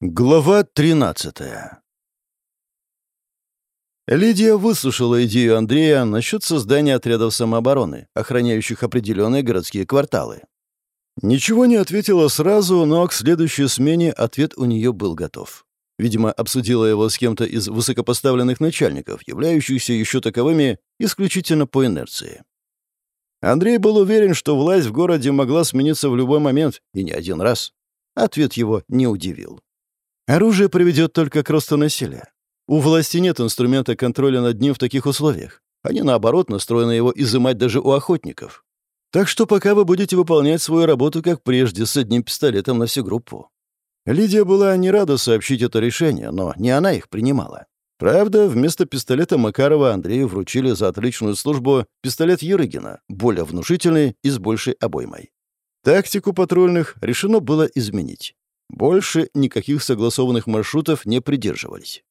Глава 13 Лидия выслушала идею Андрея насчет создания отрядов самообороны, охраняющих определенные городские кварталы. Ничего не ответила сразу, но к следующей смене ответ у нее был готов. Видимо, обсудила его с кем-то из высокопоставленных начальников, являющихся еще таковыми исключительно по инерции. Андрей был уверен, что власть в городе могла смениться в любой момент, и не один раз. Ответ его не удивил. Оружие приведет только к росту насилия. У власти нет инструмента контроля над ним в таких условиях. Они, наоборот, настроены его изымать даже у охотников. Так что пока вы будете выполнять свою работу как прежде, с одним пистолетом на всю группу. Лидия была не рада сообщить это решение, но не она их принимала. Правда, вместо пистолета Макарова Андрею вручили за отличную службу пистолет Ерыгина, более внушительный и с большей обоймой. Тактику патрульных решено было изменить. Больше никаких согласованных маршрутов не придерживались.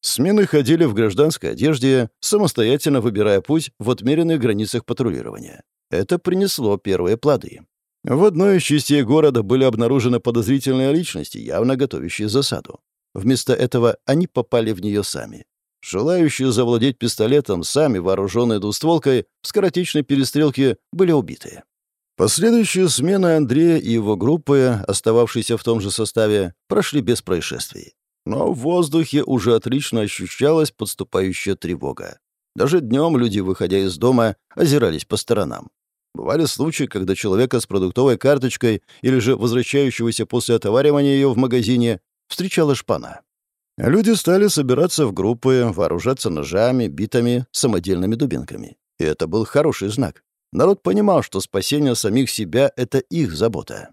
Смены ходили в гражданской одежде, самостоятельно выбирая путь в отмеренных границах патрулирования. Это принесло первые плоды. В одной из частей города были обнаружены подозрительные личности, явно готовящие засаду. Вместо этого они попали в нее сами. Желающие завладеть пистолетом, сами вооруженные двустволкой, в скоротечной перестрелке были убиты. Последующие смены Андрея и его группы, остававшиеся в том же составе, прошли без происшествий. Но в воздухе уже отлично ощущалась подступающая тревога. Даже днем люди, выходя из дома, озирались по сторонам. Бывали случаи, когда человека с продуктовой карточкой или же возвращающегося после отоваривания ее в магазине встречала шпана. Люди стали собираться в группы, вооружаться ножами, битами, самодельными дубинками. И это был хороший знак. Народ понимал, что спасение самих себя — это их забота.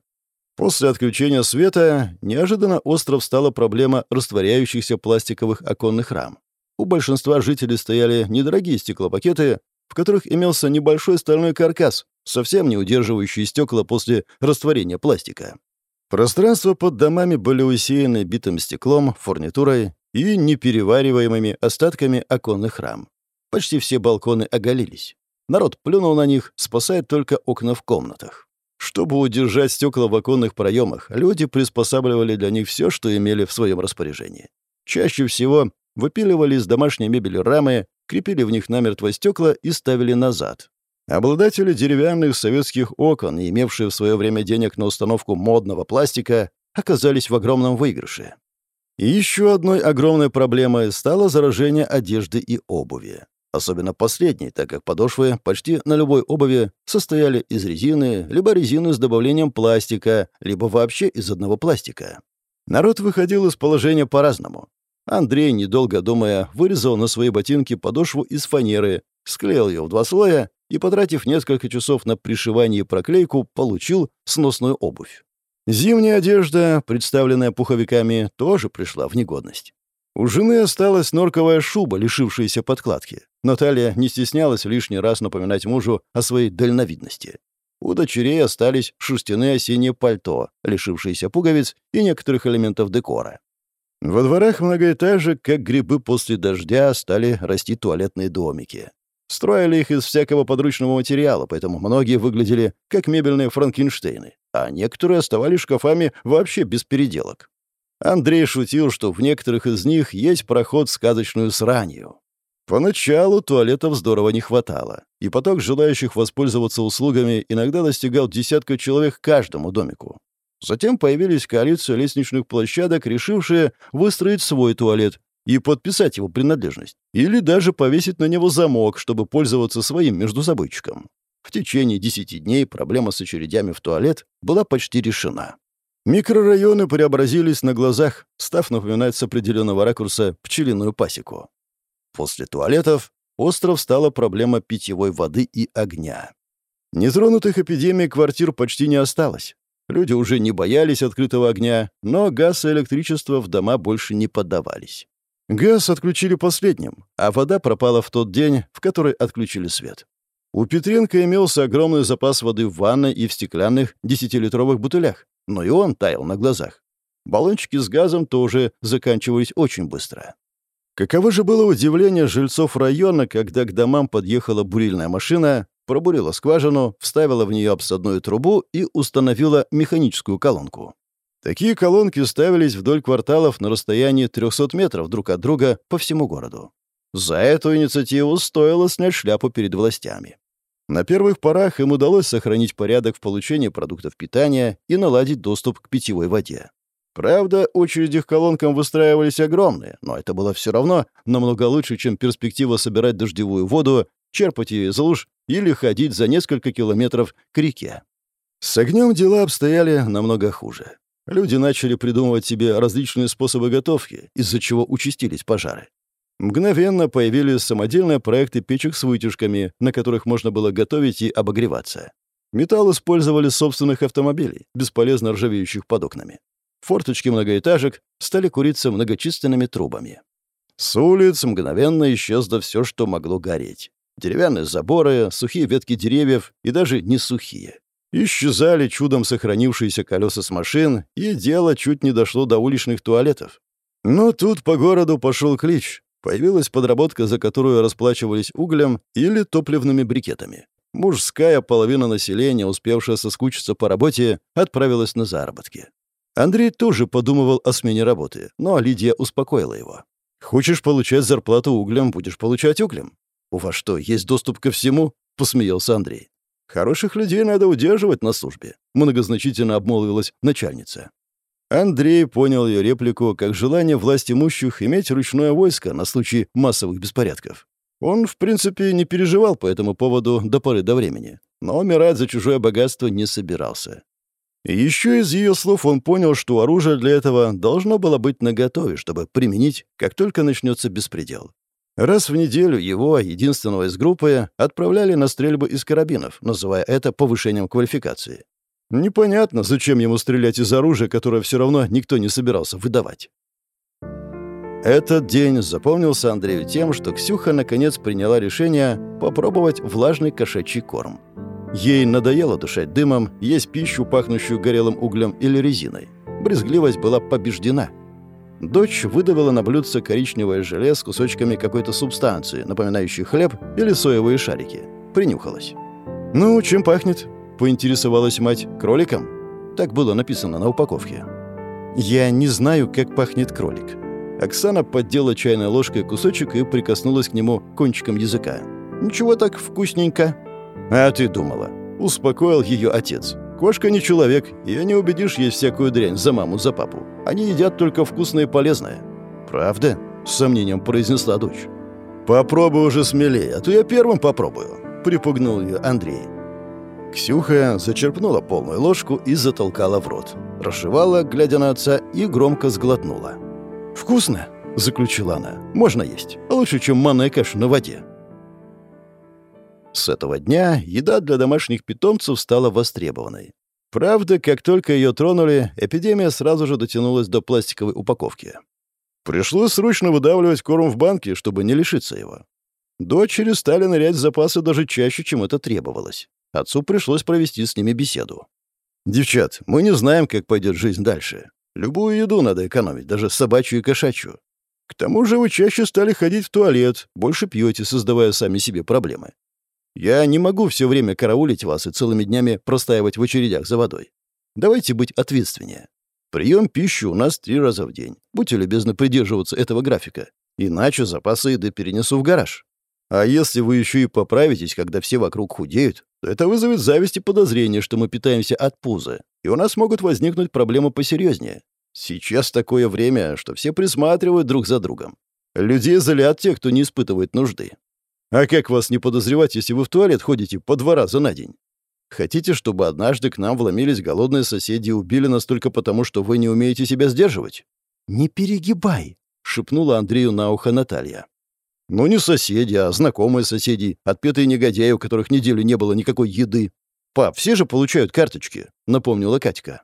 После отключения света неожиданно остров стала проблема растворяющихся пластиковых оконных рам. У большинства жителей стояли недорогие стеклопакеты, в которых имелся небольшой стальной каркас, совсем не удерживающий стекла после растворения пластика. Пространства под домами были усеяны битым стеклом, фурнитурой и неперевариваемыми остатками оконных рам. Почти все балконы оголились. Народ плюнул на них, спасает только окна в комнатах. Чтобы удержать стекла в оконных проемах, люди приспосабливали для них все, что имели в своем распоряжении. Чаще всего выпиливали из домашней мебели рамы, крепили в них намертво стекла и ставили назад. Обладатели деревянных советских окон, имевшие в свое время денег на установку модного пластика, оказались в огромном выигрыше. И еще одной огромной проблемой стало заражение одежды и обуви. Особенно последний, так как подошвы почти на любой обуви состояли из резины, либо резины с добавлением пластика, либо вообще из одного пластика. Народ выходил из положения по-разному. Андрей, недолго думая, вырезал на свои ботинки подошву из фанеры, склеил ее в два слоя и, потратив несколько часов на пришивание и проклейку, получил сносную обувь. Зимняя одежда, представленная пуховиками, тоже пришла в негодность. У жены осталась норковая шуба, лишившаяся подкладки. Наталья не стеснялась лишний раз напоминать мужу о своей дальновидности. У дочерей остались шерстяные осенние пальто, лишившиеся пуговиц и некоторых элементов декора. Во дворах многоэтажек, как грибы после дождя, стали расти туалетные домики. Строили их из всякого подручного материала, поэтому многие выглядели как мебельные франкенштейны, а некоторые оставались шкафами вообще без переделок. Андрей шутил, что в некоторых из них есть проход в сказочную сранью. Поначалу туалетов здорово не хватало, и поток желающих воспользоваться услугами иногда достигал десятка человек каждому домику. Затем появились коалиции лестничных площадок, решившие выстроить свой туалет и подписать его принадлежность, или даже повесить на него замок, чтобы пользоваться своим междусобойчиком. В течение десяти дней проблема с очередями в туалет была почти решена. Микрорайоны преобразились на глазах, став напоминать с определенного ракурса пчелиную пасеку. После туалетов остров стала проблема питьевой воды и огня. Нетронутых эпидемией квартир почти не осталось. Люди уже не боялись открытого огня, но газ и электричество в дома больше не поддавались. Газ отключили последним, а вода пропала в тот день, в который отключили свет. У Петренко имелся огромный запас воды в ванной и в стеклянных 10-литровых бутылях но и он таял на глазах. Баллончики с газом тоже заканчивались очень быстро. Каково же было удивление жильцов района, когда к домам подъехала бурильная машина, пробурила скважину, вставила в нее обсадную трубу и установила механическую колонку. Такие колонки ставились вдоль кварталов на расстоянии 300 метров друг от друга по всему городу. За эту инициативу стоило снять шляпу перед властями. На первых порах им удалось сохранить порядок в получении продуктов питания и наладить доступ к питьевой воде. Правда, очереди к колонкам выстраивались огромные, но это было все равно намного лучше, чем перспектива собирать дождевую воду, черпать ее из луж или ходить за несколько километров к реке. С огнем дела обстояли намного хуже. Люди начали придумывать себе различные способы готовки, из-за чего участились пожары. Мгновенно появились самодельные проекты печек с вытяжками, на которых можно было готовить и обогреваться. Металл использовали собственных автомобилей, бесполезно ржавеющих под окнами. Форточки многоэтажек стали куриться многочисленными трубами. С улиц мгновенно исчезло все, что могло гореть. Деревянные заборы, сухие ветки деревьев и даже не сухие. Исчезали чудом сохранившиеся колеса с машин, и дело чуть не дошло до уличных туалетов. Но тут по городу пошел клич. Появилась подработка, за которую расплачивались углем или топливными брикетами. Мужская половина населения, успевшая соскучиться по работе, отправилась на заработки. Андрей тоже подумывал о смене работы, но Лидия успокоила его. «Хочешь получать зарплату углем, будешь получать углем. У вас что, есть доступ ко всему?» — посмеялся Андрей. «Хороших людей надо удерживать на службе», — многозначительно обмолвилась начальница. Андрей понял ее реплику как желание власть имущих иметь ручное войско на случай массовых беспорядков. Он, в принципе, не переживал по этому поводу до поры до времени, но умирать за чужое богатство не собирался. И еще из ее слов он понял, что оружие для этого должно было быть наготове, чтобы применить, как только начнется беспредел. Раз в неделю его, единственного из группы, отправляли на стрельбы из карабинов, называя это повышением квалификации. Непонятно, зачем ему стрелять из оружия, которое все равно никто не собирался выдавать. Этот день запомнился Андрею тем, что Ксюха наконец приняла решение попробовать влажный кошачий корм. Ей надоело дышать дымом, есть пищу, пахнущую горелым углем или резиной. Брезгливость была побеждена. Дочь выдавила на блюдце коричневое желе с кусочками какой-то субстанции, напоминающей хлеб или соевые шарики. Принюхалась. «Ну, чем пахнет?» — поинтересовалась мать. «Кроликом?» Так было написано на упаковке. «Я не знаю, как пахнет кролик». Оксана поддела чайной ложкой кусочек и прикоснулась к нему кончиком языка. «Ничего так вкусненько». «А ты думала?» — успокоил ее отец. «Кошка не человек, ее не убедишь есть всякую дрянь за маму, за папу. Они едят только вкусное и полезное». «Правда?» — с сомнением произнесла дочь. «Попробуй уже смелее, а то я первым попробую», — припугнул ее Андрей. Ксюха зачерпнула полную ложку и затолкала в рот. Расшивала, глядя на отца, и громко сглотнула. «Вкусно!» — заключила она. «Можно есть. Лучше, чем манная каша на воде». С этого дня еда для домашних питомцев стала востребованной. Правда, как только ее тронули, эпидемия сразу же дотянулась до пластиковой упаковки. Пришлось срочно выдавливать корм в банке, чтобы не лишиться его. Дочери стали нырять в запасы даже чаще, чем это требовалось. Отцу пришлось провести с ними беседу. «Девчат, мы не знаем, как пойдет жизнь дальше. Любую еду надо экономить, даже собачью и кошачью. К тому же вы чаще стали ходить в туалет, больше пьете, создавая сами себе проблемы. Я не могу все время караулить вас и целыми днями простаивать в очередях за водой. Давайте быть ответственнее. Прием пищи у нас три раза в день. Будьте любезны придерживаться этого графика. Иначе запасы еды перенесу в гараж. А если вы еще и поправитесь, когда все вокруг худеют, то это вызовет зависть и подозрение, что мы питаемся от пуза, и у нас могут возникнуть проблемы посерьезнее. Сейчас такое время, что все присматривают друг за другом. Людей залят те, кто не испытывает нужды. А как вас не подозревать, если вы в туалет ходите по два раза на день? Хотите, чтобы однажды к нам вломились голодные соседи и убили нас только потому, что вы не умеете себя сдерживать? «Не перегибай», — шепнула Андрею на ухо Наталья. Ну, не соседи, а знакомые соседи, отпетые негодяи, у которых неделю не было никакой еды. Пап, все же получают карточки, напомнила Катька.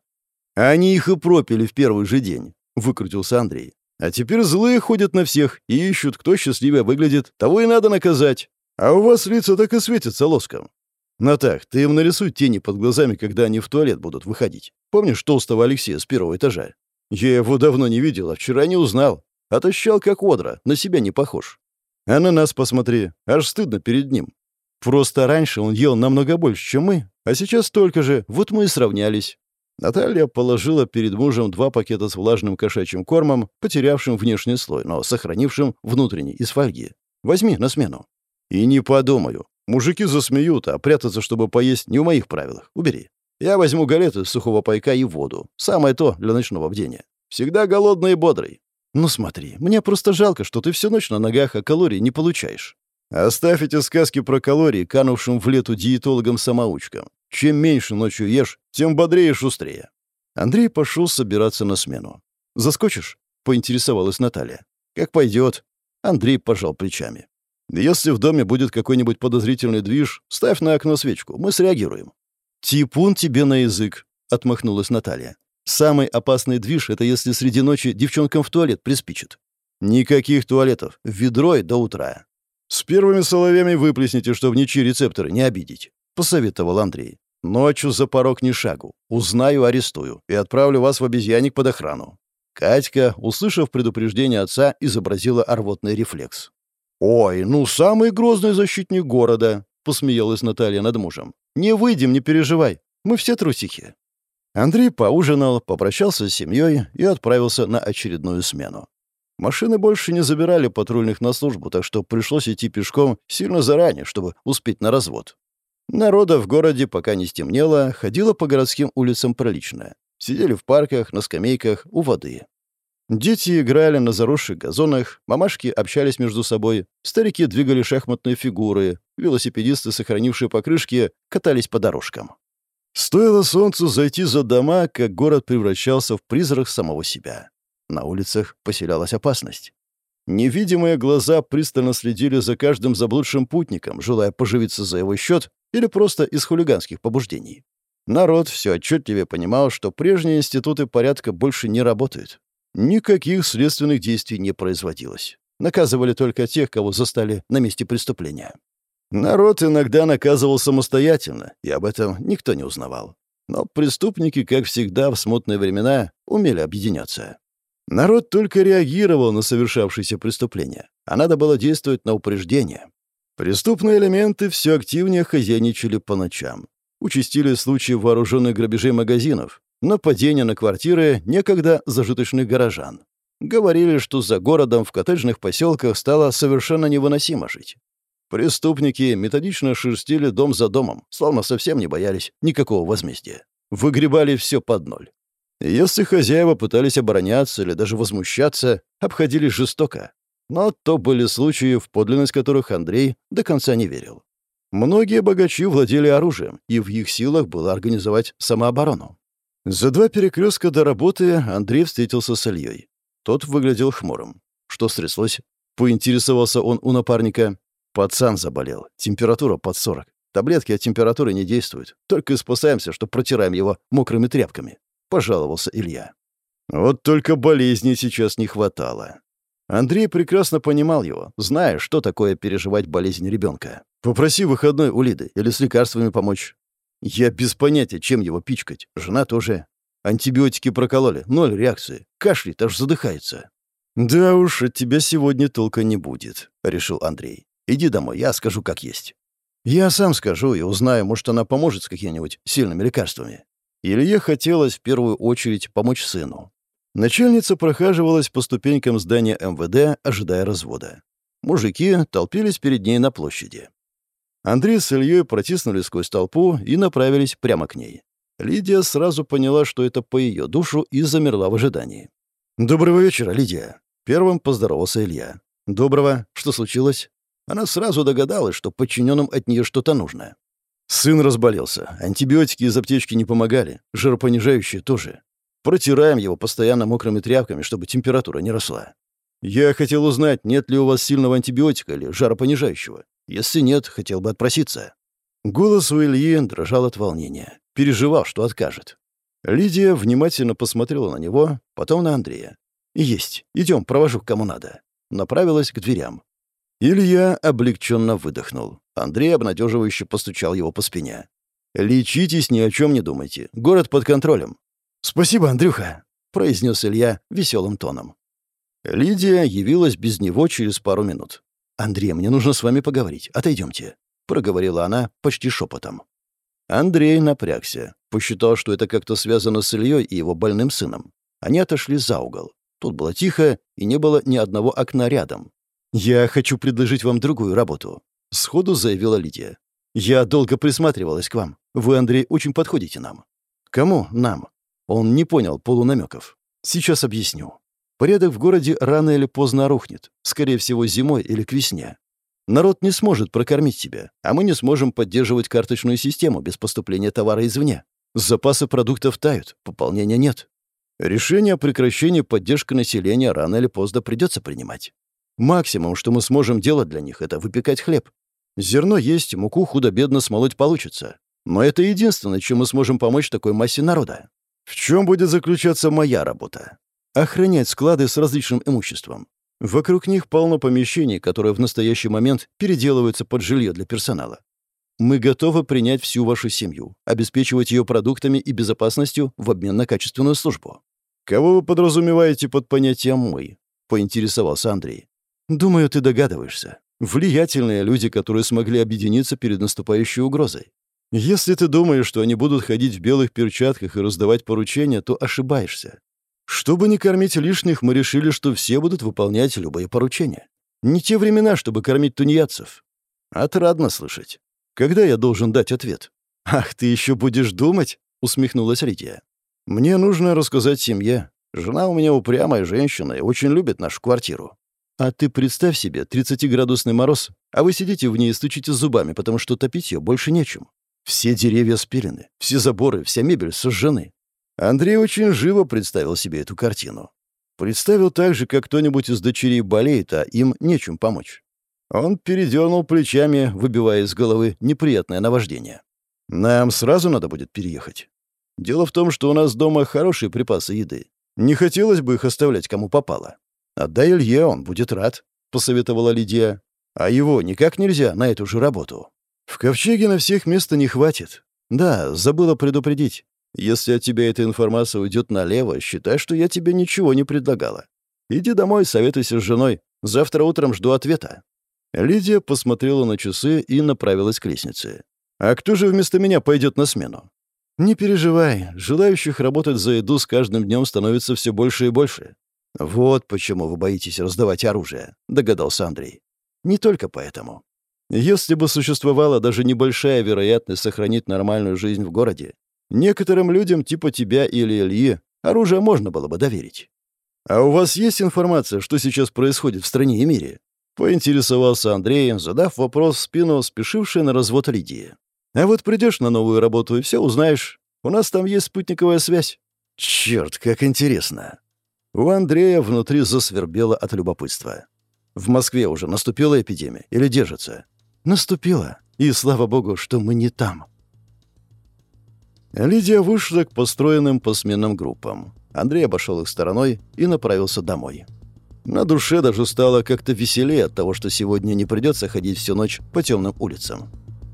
Они их и пропили в первый же день, выкрутился Андрей. А теперь злые ходят на всех и ищут, кто счастливее выглядит. Того и надо наказать. А у вас лица так и светятся лоском. Натах, ты им нарисуй тени под глазами, когда они в туалет будут выходить. Помнишь толстого Алексея с первого этажа? Я его давно не видел, а вчера не узнал. Отощал, как одра, на себя не похож. А на нас посмотри, аж стыдно перед ним. Просто раньше он ел намного больше, чем мы, а сейчас столько же, вот мы и сравнялись. Наталья положила перед мужем два пакета с влажным кошачьим кормом, потерявшим внешний слой, но сохранившим внутренний из фольги. Возьми на смену. И не подумаю. Мужики засмеют, а прятаться, чтобы поесть, не в моих правилах. Убери. Я возьму галеты, сухого пайка и воду. Самое то для ночного бдения. Всегда голодный и бодрый. Ну смотри, мне просто жалко, что ты всю ночь на ногах, а калорий не получаешь. Оставь эти сказки про калории, канувшим в лету диетологам-самоучкам. Чем меньше ночью ешь, тем бодрее и шустрее. Андрей пошел собираться на смену. «Заскочишь?» — поинтересовалась Наталья. «Как пойдет». Андрей пожал плечами. «Если в доме будет какой-нибудь подозрительный движ, ставь на окно свечку, мы среагируем». «Типун тебе на язык», — отмахнулась Наталья. «Самый опасный движ — это если среди ночи девчонкам в туалет приспичит. Никаких туалетов, ведро и до утра. «С первыми соловьями выплесните, чтобы ничьи рецепторы не обидеть», — посоветовал Андрей. «Ночью за порог ни шагу. Узнаю, арестую и отправлю вас в обезьянник под охрану». Катька, услышав предупреждение отца, изобразила рвотный рефлекс. «Ой, ну самый грозный защитник города», — посмеялась Наталья над мужем. «Не выйдем, не переживай. Мы все трусихи». Андрей поужинал, попрощался с семьей и отправился на очередную смену. Машины больше не забирали патрульных на службу, так что пришлось идти пешком сильно заранее, чтобы успеть на развод. Народа в городе, пока не стемнело, ходило по городским улицам прилично. Сидели в парках, на скамейках, у воды. Дети играли на заросших газонах, мамашки общались между собой, старики двигали шахматные фигуры, велосипедисты, сохранившие покрышки, катались по дорожкам. Стоило солнцу зайти за дома, как город превращался в призрак самого себя. На улицах поселялась опасность. Невидимые глаза пристально следили за каждым заблудшим путником, желая поживиться за его счет или просто из хулиганских побуждений. Народ все отчетливее понимал, что прежние институты порядка больше не работают. Никаких следственных действий не производилось. Наказывали только тех, кого застали на месте преступления. Народ иногда наказывал самостоятельно, и об этом никто не узнавал. Но преступники, как всегда в смутные времена, умели объединяться. Народ только реагировал на совершавшиеся преступления, а надо было действовать на упреждение. Преступные элементы все активнее хозяйничали по ночам. Участили случаи вооруженных грабежей магазинов, нападения на квартиры некогда зажиточных горожан. Говорили, что за городом в коттеджных поселках стало совершенно невыносимо жить. Преступники методично шерстили дом за домом, словно совсем не боялись никакого возмездия. Выгребали все под ноль. Если хозяева пытались обороняться или даже возмущаться, обходились жестоко. Но то были случаи, в подлинность которых Андрей до конца не верил. Многие богачи владели оружием, и в их силах было организовать самооборону. За два перекрестка до работы Андрей встретился с Ильей. Тот выглядел хмурым. Что стряслось? Поинтересовался он у напарника. Пацан заболел. Температура под 40. Таблетки от температуры не действуют. Только спасаемся, что протираем его мокрыми тряпками пожаловался Илья. Вот только болезни сейчас не хватало. Андрей прекрасно понимал его, зная, что такое переживать болезнь ребенка. «Попроси выходной у Лиды или с лекарствами помочь». «Я без понятия, чем его пичкать. Жена тоже. Антибиотики прокололи, ноль реакции. Кашляет, аж задыхается». «Да уж, от тебя сегодня толка не будет», — решил Андрей. «Иди домой, я скажу, как есть». «Я сам скажу и узнаю, может, она поможет с какими-нибудь сильными лекарствами». Илье хотелось в первую очередь помочь сыну. Начальница прохаживалась по ступенькам здания МВД, ожидая развода. Мужики толпились перед ней на площади. Андрей с Ильей протиснулись сквозь толпу и направились прямо к ней. Лидия сразу поняла, что это по ее душу, и замерла в ожидании. «Доброго вечера, Лидия!» Первым поздоровался Илья. «Доброго. Что случилось?» Она сразу догадалась, что подчиненным от нее что-то нужно. Сын разболелся. Антибиотики из аптечки не помогали. Жиропонижающие тоже. Протираем его постоянно мокрыми тряпками, чтобы температура не росла. Я хотел узнать, нет ли у вас сильного антибиотика или жаропонижающего. Если нет, хотел бы отпроситься». Голос у Ильи дрожал от волнения. Переживал, что откажет. Лидия внимательно посмотрела на него, потом на Андрея. «Есть. Идем, провожу кому надо». Направилась к дверям. Илья облегченно выдохнул. Андрей обнадеживающе постучал его по спине. «Лечитесь, ни о чем не думайте. Город под контролем». «Спасибо, Андрюха», — произнес Илья веселым тоном. Лидия явилась без него через пару минут. «Андрей, мне нужно с вами поговорить. Отойдемте», — проговорила она почти шепотом. Андрей напрягся. Посчитал, что это как-то связано с Ильей и его больным сыном. Они отошли за угол. Тут было тихо, и не было ни одного окна рядом. «Я хочу предложить вам другую работу», — сходу заявила Лидия. «Я долго присматривалась к вам. Вы, Андрей, очень подходите нам». «Кому нам?» Он не понял полунамеков. «Сейчас объясню. Порядок в городе рано или поздно рухнет. Скорее всего, зимой или к весне. Народ не сможет прокормить себя, а мы не сможем поддерживать карточную систему без поступления товара извне. Запасы продуктов тают, пополнения нет. Решение о прекращении поддержки населения рано или поздно придется принимать. Максимум, что мы сможем делать для них, это выпекать хлеб. Зерно есть, муку худо-бедно смолоть получится. Но это единственное, чем мы сможем помочь такой массе народа. В чем будет заключаться моя работа? Охранять склады с различным имуществом. Вокруг них полно помещений, которые в настоящий момент переделываются под жилье для персонала. Мы готовы принять всю вашу семью, обеспечивать ее продуктами и безопасностью в обмен на качественную службу. Кого вы подразумеваете под понятием «мы»? поинтересовался Андрей. Думаю, ты догадываешься. Влиятельные люди, которые смогли объединиться перед наступающей угрозой. Если ты думаешь, что они будут ходить в белых перчатках и раздавать поручения, то ошибаешься. Чтобы не кормить лишних, мы решили, что все будут выполнять любые поручения. Не те времена, чтобы кормить тунеядцев. Отрадно слышать. Когда я должен дать ответ? «Ах, ты еще будешь думать?» — усмехнулась Рития. «Мне нужно рассказать семье. Жена у меня упрямая женщина и очень любит нашу квартиру. А ты представь себе 30-градусный мороз, а вы сидите в ней и стучите зубами, потому что топить ее больше нечем. Все деревья спилены, все заборы, вся мебель сожжены. Андрей очень живо представил себе эту картину. Представил так же, как кто-нибудь из дочерей болеет, а им нечем помочь. Он передернул плечами, выбивая из головы неприятное наваждение. «Нам сразу надо будет переехать. Дело в том, что у нас дома хорошие припасы еды. Не хотелось бы их оставлять кому попало. Отдай Илье, он будет рад», — посоветовала Лидия. «А его никак нельзя на эту же работу. В ковчеге на всех места не хватит. Да, забыла предупредить. Если от тебя эта информация уйдет налево, считай, что я тебе ничего не предлагала. Иди домой, советуйся с женой. Завтра утром жду ответа». Лидия посмотрела на часы и направилась к лестнице. «А кто же вместо меня пойдет на смену?» «Не переживай, желающих работать за еду с каждым днем становится все больше и больше». «Вот почему вы боитесь раздавать оружие», — догадался Андрей. «Не только поэтому. Если бы существовала даже небольшая вероятность сохранить нормальную жизнь в городе, некоторым людям типа тебя или Ильи оружие можно было бы доверить. А у вас есть информация, что сейчас происходит в стране и мире? Поинтересовался Андрей, задав вопрос в спину спешившей на развод Лидии. «А вот придешь на новую работу и все узнаешь. У нас там есть спутниковая связь». «Черт, как интересно!» У Андрея внутри засвербело от любопытства. «В Москве уже наступила эпидемия или держится?» «Наступила. И слава богу, что мы не там». Лидия вышла к построенным по сменным группам. Андрей обошел их стороной и направился домой. На душе даже стало как-то веселее от того, что сегодня не придется ходить всю ночь по темным улицам.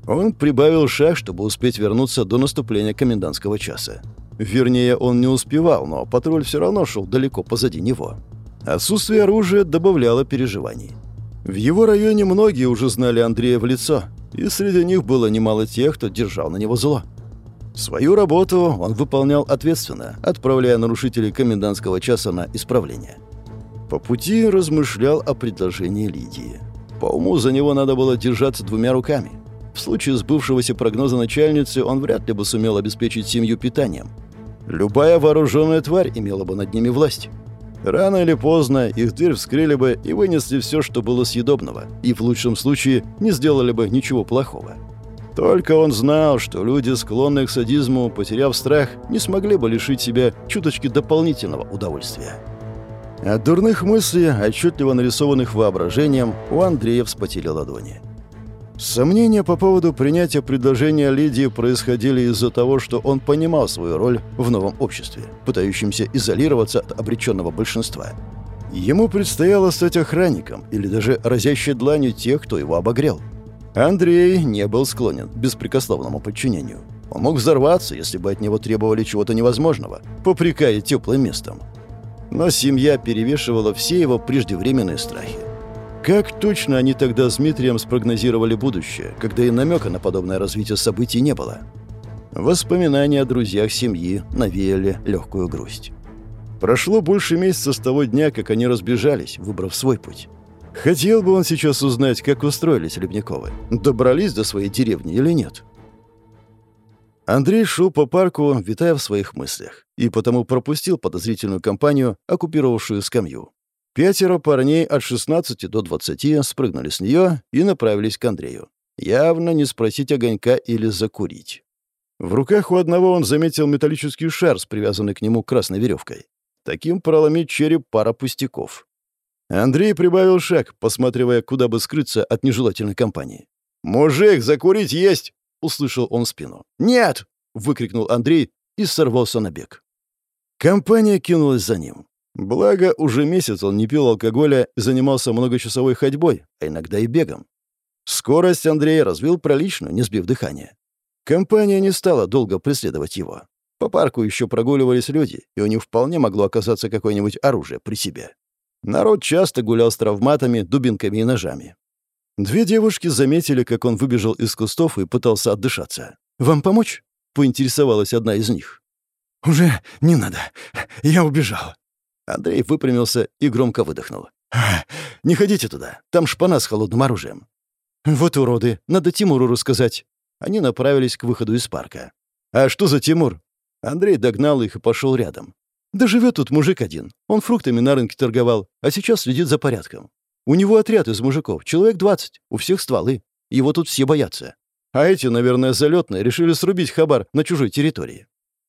Он прибавил шаг, чтобы успеть вернуться до наступления комендантского часа. Вернее, он не успевал, но патруль все равно шел далеко позади него. Отсутствие оружия добавляло переживаний. В его районе многие уже знали Андрея в лицо, и среди них было немало тех, кто держал на него зло. Свою работу он выполнял ответственно, отправляя нарушителей комендантского часа на исправление. По пути размышлял о предложении Лидии. По уму за него надо было держаться двумя руками. В случае сбывшегося прогноза начальницы он вряд ли бы сумел обеспечить семью питанием. Любая вооруженная тварь имела бы над ними власть. Рано или поздно их дверь вскрыли бы и вынесли все, что было съедобного, и в лучшем случае не сделали бы ничего плохого. Только он знал, что люди, склонные к садизму, потеряв страх, не смогли бы лишить себя чуточки дополнительного удовольствия. От дурных мыслей, отчетливо нарисованных воображением, у Андрея вспотели ладони. Сомнения по поводу принятия предложения Лидии происходили из-за того, что он понимал свою роль в новом обществе, пытающемся изолироваться от обреченного большинства. Ему предстояло стать охранником или даже разящей дланью тех, кто его обогрел. Андрей не был склонен к беспрекословному подчинению. Он мог взорваться, если бы от него требовали чего-то невозможного, попрекая теплым местом но семья перевешивала все его преждевременные страхи. Как точно они тогда с Дмитрием спрогнозировали будущее, когда и намека на подобное развитие событий не было? Воспоминания о друзьях семьи навеяли легкую грусть. Прошло больше месяца с того дня, как они разбежались, выбрав свой путь. Хотел бы он сейчас узнать, как устроились Лебняковы. Добрались до своей деревни или нет? Андрей шел по парку, витая в своих мыслях, и потому пропустил подозрительную компанию, оккупировавшую скамью. Пятеро парней от 16 до 20 спрыгнули с нее и направились к Андрею. Явно не спросить огонька или закурить. В руках у одного он заметил металлический шар с привязанной к нему красной веревкой. Таким проломить череп пара пустяков. Андрей прибавил шаг, посматривая, куда бы скрыться от нежелательной компании. «Мужик, закурить есть!» — услышал он спину. «Нет!» — выкрикнул Андрей и сорвался на бег. Компания кинулась за ним. Благо, уже месяц он не пил алкоголя и занимался многочасовой ходьбой, а иногда и бегом. Скорость Андрей развил прилично, не сбив дыхания. Компания не стала долго преследовать его. По парку еще прогуливались люди, и у них вполне могло оказаться какое-нибудь оружие при себе. Народ часто гулял с травматами, дубинками и ножами. Две девушки заметили, как он выбежал из кустов и пытался отдышаться. «Вам помочь?» — поинтересовалась одна из них. «Уже не надо. Я убежал». Андрей выпрямился и громко выдохнул. «Не ходите туда. Там шпана с холодным оружием». «Вот уроды. Надо Тимуру рассказать». Они направились к выходу из парка. «А что за Тимур?» Андрей догнал их и пошел рядом. «Да живет тут мужик один. Он фруктами на рынке торговал, а сейчас следит за порядком. У него отряд из мужиков, человек 20, у всех стволы. Его тут все боятся. А эти, наверное, залетные, решили срубить хабар на чужой территории.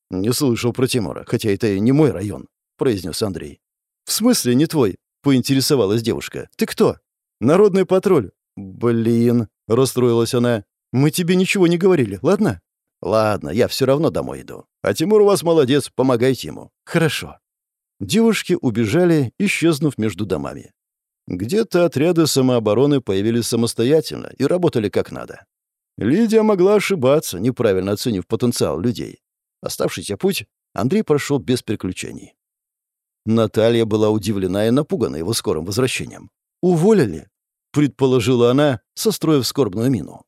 «Не слышал про Тимура, хотя это и не мой район», — произнес Андрей. «В смысле не твой?» — поинтересовалась девушка. «Ты кто?» «Народный патруль». «Блин», — расстроилась она. «Мы тебе ничего не говорили, ладно?» «Ладно, я все равно домой иду. А Тимур у вас молодец, помогайте ему». «Хорошо». Девушки убежали, исчезнув между домами. Где-то отряды самообороны появились самостоятельно и работали как надо. Лидия могла ошибаться, неправильно оценив потенциал людей. Оставшийся путь Андрей прошел без приключений. Наталья была удивлена и напугана его скорым возвращением. «Уволили?» — предположила она, состроив скорбную мину.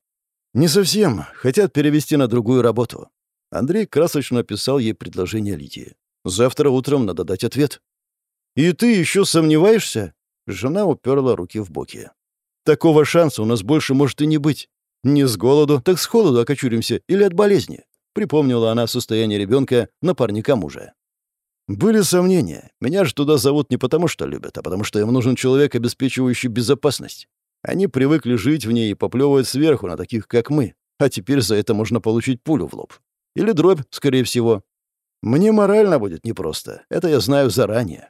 «Не совсем. Хотят перевести на другую работу». Андрей красочно описал ей предложение Лидии. «Завтра утром надо дать ответ». «И ты еще сомневаешься?» Жена уперла руки в боки. «Такого шанса у нас больше может и не быть. Не с голоду, так с холоду окочуримся или от болезни», — припомнила она состояние ребенка напарника мужа. Были сомнения. Меня же туда зовут не потому, что любят, а потому что им нужен человек, обеспечивающий безопасность. Они привыкли жить в ней и поплевывать сверху на таких, как мы. А теперь за это можно получить пулю в лоб. Или дробь, скорее всего. Мне морально будет непросто. Это я знаю заранее.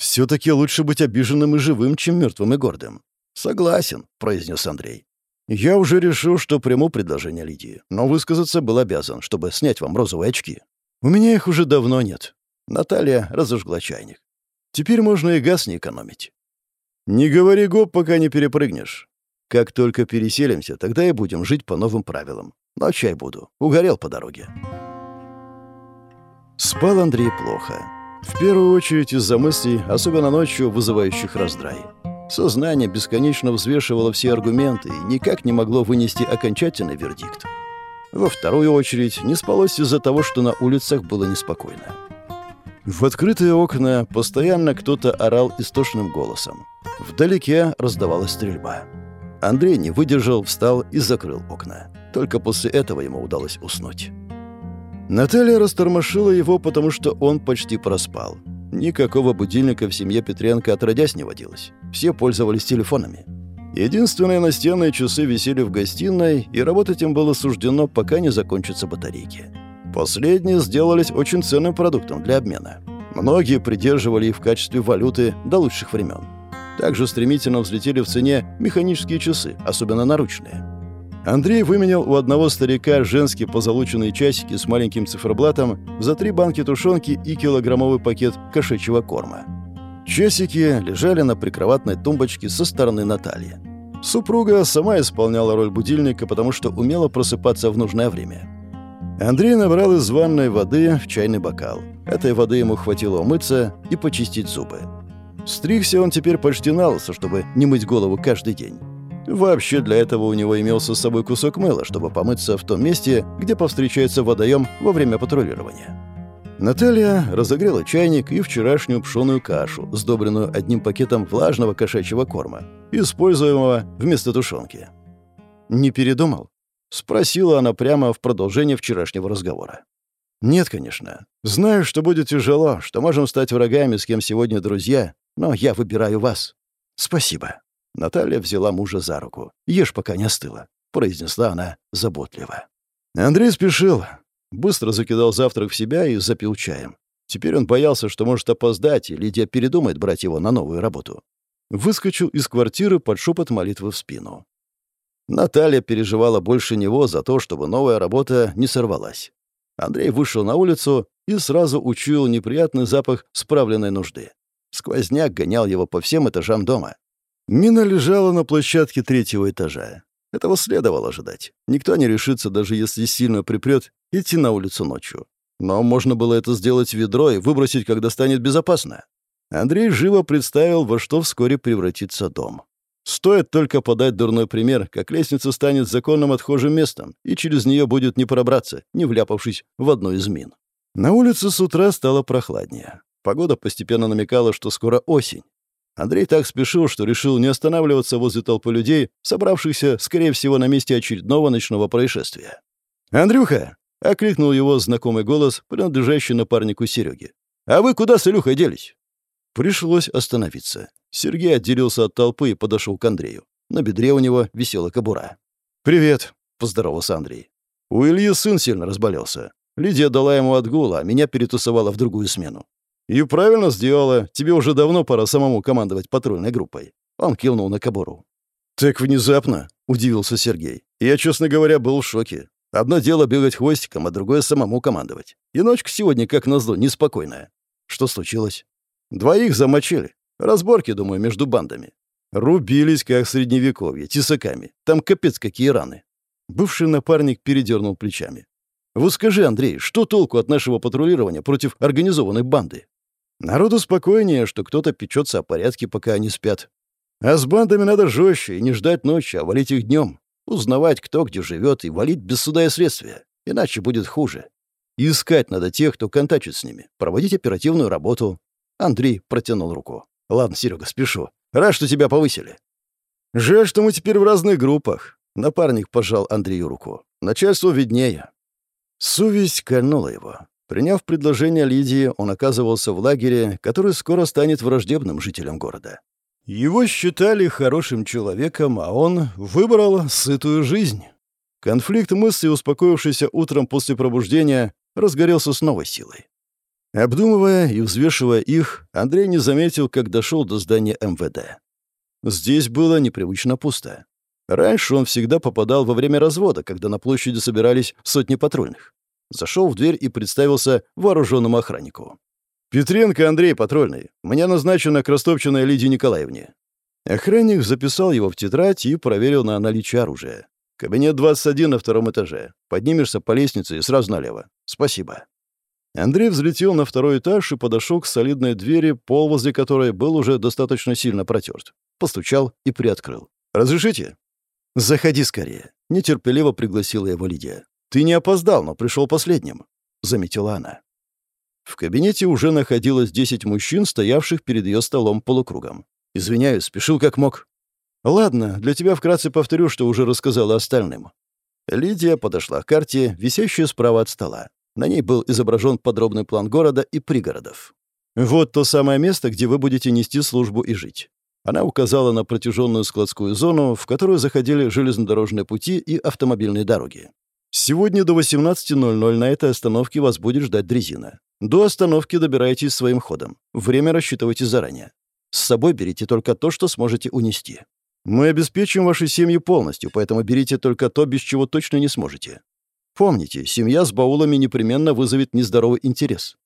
«Все-таки лучше быть обиженным и живым, чем мертвым и гордым». «Согласен», — произнес Андрей. «Я уже решил, что приму предложение Лидии, но высказаться был обязан, чтобы снять вам розовые очки. У меня их уже давно нет». Наталья разожгла чайник. «Теперь можно и газ не экономить». «Не говори гоп, пока не перепрыгнешь. Как только переселимся, тогда и будем жить по новым правилам. Но чай буду. Угорел по дороге». Спал Андрей плохо. В первую очередь из-за мыслей, особенно ночью, вызывающих раздрай. Сознание бесконечно взвешивало все аргументы и никак не могло вынести окончательный вердикт. Во вторую очередь не спалось из-за того, что на улицах было неспокойно. В открытые окна постоянно кто-то орал истошным голосом. Вдалеке раздавалась стрельба. Андрей не выдержал, встал и закрыл окна. Только после этого ему удалось уснуть. Наталья растормошила его, потому что он почти проспал. Никакого будильника в семье Петренко отродясь не водилось. Все пользовались телефонами. Единственные настенные часы висели в гостиной, и работать им было суждено, пока не закончатся батарейки. Последние сделались очень ценным продуктом для обмена. Многие придерживали их в качестве валюты до лучших времен. Также стремительно взлетели в цене механические часы, особенно наручные. Андрей выменял у одного старика женские позолоченные часики с маленьким циферблатом за три банки тушенки и килограммовый пакет кошачьего корма. Часики лежали на прикроватной тумбочке со стороны Натальи. Супруга сама исполняла роль будильника, потому что умела просыпаться в нужное время. Андрей набрал из ванной воды в чайный бокал. Этой воды ему хватило умыться и почистить зубы. Стригся он теперь почти на лысо, чтобы не мыть голову каждый день. Вообще для этого у него имелся с собой кусок мыла, чтобы помыться в том месте, где повстречается водоем во время патрулирования. Наталья разогрела чайник и вчерашнюю пшеную кашу, сдобренную одним пакетом влажного кошачьего корма, используемого вместо тушенки. «Не передумал?» — спросила она прямо в продолжение вчерашнего разговора. «Нет, конечно. Знаю, что будет тяжело, что можем стать врагами, с кем сегодня друзья, но я выбираю вас. Спасибо». Наталья взяла мужа за руку. «Ешь, пока не остыла», — произнесла она заботливо. Андрей спешил. Быстро закидал завтрак в себя и запил чаем. Теперь он боялся, что может опоздать, и Лидия передумает брать его на новую работу. Выскочил из квартиры под шепот молитвы в спину. Наталья переживала больше него за то, чтобы новая работа не сорвалась. Андрей вышел на улицу и сразу учуял неприятный запах справленной нужды. Сквозняк гонял его по всем этажам дома. Мина лежала на площадке третьего этажа. Этого следовало ожидать. Никто не решится, даже если сильно припрет, идти на улицу ночью. Но можно было это сделать ведро и выбросить, когда станет безопасно. Андрей живо представил, во что вскоре превратится дом. Стоит только подать дурной пример, как лестница станет законным отхожим местом, и через нее будет не пробраться, не вляпавшись в одну из мин. На улице с утра стало прохладнее. Погода постепенно намекала, что скоро осень. Андрей так спешил, что решил не останавливаться возле толпы людей, собравшихся, скорее всего, на месте очередного ночного происшествия. «Андрюха!» — окликнул его знакомый голос, принадлежащий напарнику Сереги. «А вы куда с Илюхой делись?» Пришлось остановиться. Сергей отделился от толпы и подошел к Андрею. На бедре у него висела кобура. «Привет», — поздоровался Андрей. У Ильи сын сильно разболелся. Лидия дала ему отгул, а меня перетусовала в другую смену. «И правильно сделала. Тебе уже давно пора самому командовать патрульной группой». Он кивнул на кобуру. «Так внезапно», — удивился Сергей. «Я, честно говоря, был в шоке. Одно дело бегать хвостиком, а другое — самому командовать. И ночка сегодня, как назло, неспокойная. Что случилось?» «Двоих замочили. Разборки, думаю, между бандами. Рубились, как в Средневековье, тесаками. Там капец какие раны». Бывший напарник передернул плечами. «Вот скажи, Андрей, что толку от нашего патрулирования против организованной банды? Народу спокойнее, что кто-то печется о порядке, пока они спят. А с бандами надо жестче и не ждать ночи, а валить их днем. Узнавать, кто где живет, и валить без суда и следствия. Иначе будет хуже. искать надо тех, кто контачит с ними. Проводить оперативную работу. Андрей протянул руку. «Ладно, Серега, спешу. Рад, что тебя повысили». «Жаль, что мы теперь в разных группах». Напарник пожал Андрею руку. «Начальству виднее». Совесть кольнула его. Приняв предложение Лидии, он оказывался в лагере, который скоро станет враждебным жителям города. Его считали хорошим человеком, а он выбрал сытую жизнь. Конфликт мыслей, успокоившийся утром после пробуждения, разгорелся с новой силой. Обдумывая и взвешивая их, Андрей не заметил, как дошел до здания МВД. Здесь было непривычно пусто. Раньше он всегда попадал во время развода, когда на площади собирались сотни патрульных. Зашел в дверь и представился вооруженному охраннику. «Петренко Андрей, патрульный. Мне назначено к Ростопчиной Лидии Николаевне». Охранник записал его в тетрадь и проверил на наличие оружия. «Кабинет 21 на втором этаже. Поднимешься по лестнице и сразу налево. Спасибо». Андрей взлетел на второй этаж и подошел к солидной двери, пол возле которой был уже достаточно сильно протерт. Постучал и приоткрыл. «Разрешите?» «Заходи скорее», — нетерпеливо пригласила его Лидия. «Ты не опоздал, но пришел последним», — заметила она. В кабинете уже находилось десять мужчин, стоявших перед ее столом полукругом. «Извиняюсь, спешил как мог». «Ладно, для тебя вкратце повторю, что уже рассказала остальным». Лидия подошла к карте, висящей справа от стола. На ней был изображен подробный план города и пригородов. «Вот то самое место, где вы будете нести службу и жить». Она указала на протяженную складскую зону, в которую заходили железнодорожные пути и автомобильные дороги. Сегодня до 18.00 на этой остановке вас будет ждать дрезина. До остановки добирайтесь своим ходом. Время рассчитывайте заранее. С собой берите только то, что сможете унести. Мы обеспечим ваши семьи полностью, поэтому берите только то, без чего точно не сможете. Помните, семья с баулами непременно вызовет нездоровый интерес.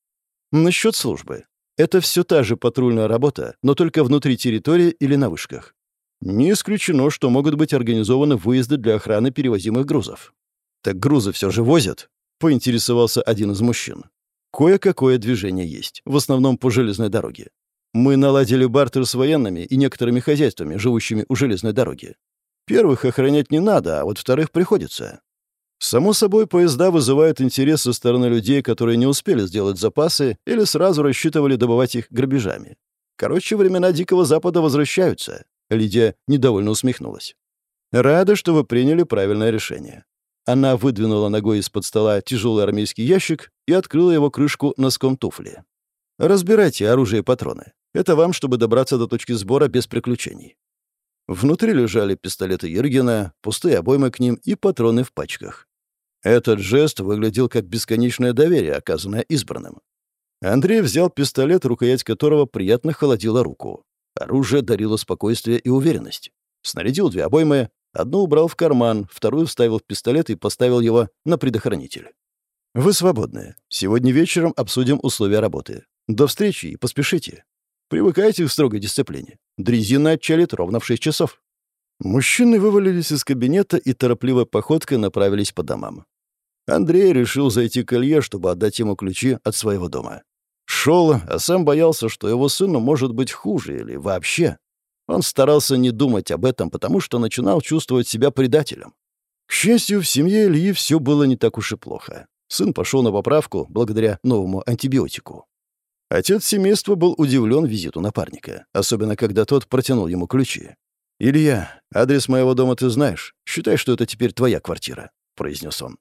Насчет службы. Это все та же патрульная работа, но только внутри территории или на вышках. Не исключено, что могут быть организованы выезды для охраны перевозимых грузов. «Так грузы все же возят?» — поинтересовался один из мужчин. «Кое-какое движение есть, в основном по железной дороге. Мы наладили бартер с военными и некоторыми хозяйствами, живущими у железной дороги. Первых охранять не надо, а вот вторых приходится. Само собой, поезда вызывают интерес со стороны людей, которые не успели сделать запасы или сразу рассчитывали добывать их грабежами. Короче, времена Дикого Запада возвращаются. Лидия недовольно усмехнулась. Рада, что вы приняли правильное решение. Она выдвинула ногой из-под стола тяжелый армейский ящик и открыла его крышку носком туфли. «Разбирайте оружие и патроны. Это вам, чтобы добраться до точки сбора без приключений». Внутри лежали пистолеты Ергена, пустые обоймы к ним и патроны в пачках. Этот жест выглядел как бесконечное доверие, оказанное избранным. Андрей взял пистолет, рукоять которого приятно холодила руку. Оружие дарило спокойствие и уверенность. Снарядил две обоймы, одну убрал в карман, вторую вставил в пистолет и поставил его на предохранитель. «Вы свободны. Сегодня вечером обсудим условия работы. До встречи и поспешите. Привыкайте к строгой дисциплине. Дрезина отчалит ровно в 6 часов». Мужчины вывалились из кабинета и торопливой походкой направились по домам. Андрей решил зайти к Илье, чтобы отдать ему ключи от своего дома. Шел, а сам боялся, что его сыну может быть хуже или вообще. Он старался не думать об этом, потому что начинал чувствовать себя предателем. К счастью, в семье Ильи все было не так уж и плохо. Сын пошел на поправку благодаря новому антибиотику. Отец семейства был удивлен визиту напарника, особенно когда тот протянул ему ключи. «Илья, адрес моего дома ты знаешь. Считай, что это теперь твоя квартира», — произнес он.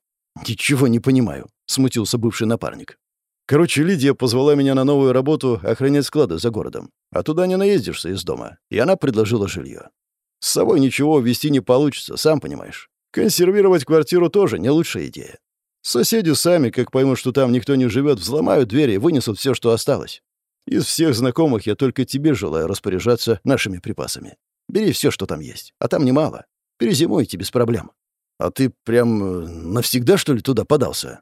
«Ничего не понимаю», — смутился бывший напарник. Короче, Лидия позвала меня на новую работу охранять склады за городом. А туда не наездишься из дома. И она предложила жилье. С собой ничего вести не получится, сам понимаешь. Консервировать квартиру тоже не лучшая идея. Соседи сами, как поймут, что там никто не живет, взломают двери и вынесут все, что осталось. Из всех знакомых я только тебе желаю распоряжаться нашими припасами. Бери все, что там есть, а там немало. Перезимуйте без проблем. А ты прям э, навсегда, что ли, туда подался?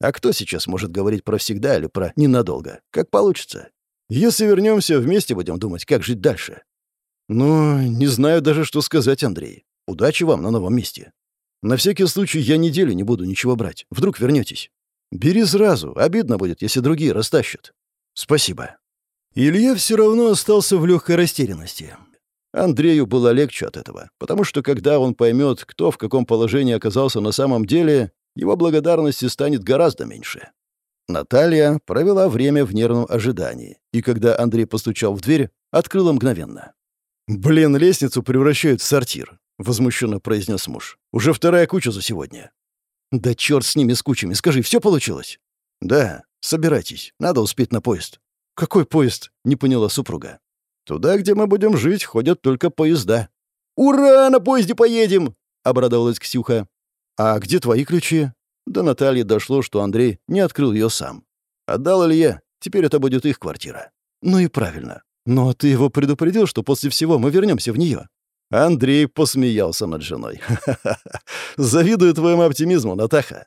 А кто сейчас может говорить про всегда или про ненадолго? Как получится. Если вернемся, вместе будем думать, как жить дальше. Ну, не знаю даже, что сказать, Андрей. Удачи вам на новом месте. На всякий случай я неделю не буду ничего брать. Вдруг вернетесь. Бери сразу. Обидно будет, если другие растащат. Спасибо. Илья все равно остался в легкой растерянности. Андрею было легче от этого, потому что когда он поймет, кто в каком положении оказался на самом деле, его благодарности станет гораздо меньше. Наталья провела время в нервном ожидании, и когда Андрей постучал в дверь, открыла мгновенно. «Блин, лестницу превращают в сортир», — возмущенно произнес муж. «Уже вторая куча за сегодня». «Да черт с ними, с кучами. Скажи, все получилось?» «Да. Собирайтесь. Надо успеть на поезд». «Какой поезд?» — не поняла супруга. «Туда, где мы будем жить, ходят только поезда». «Ура! На поезде поедем!» — обрадовалась Ксюха. «А где твои ключи?» До Натальи дошло, что Андрей не открыл ее сам. «Отдал Илье. Теперь это будет их квартира». «Ну и правильно. Но ты его предупредил, что после всего мы вернемся в нее». Андрей посмеялся над женой. «Ха-ха-ха! Завидую твоему оптимизму, Натаха!»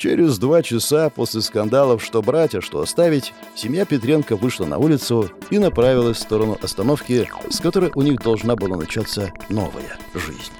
Через два часа после скандалов, что брать, а что оставить, семья Петренко вышла на улицу и направилась в сторону остановки, с которой у них должна была начаться новая жизнь.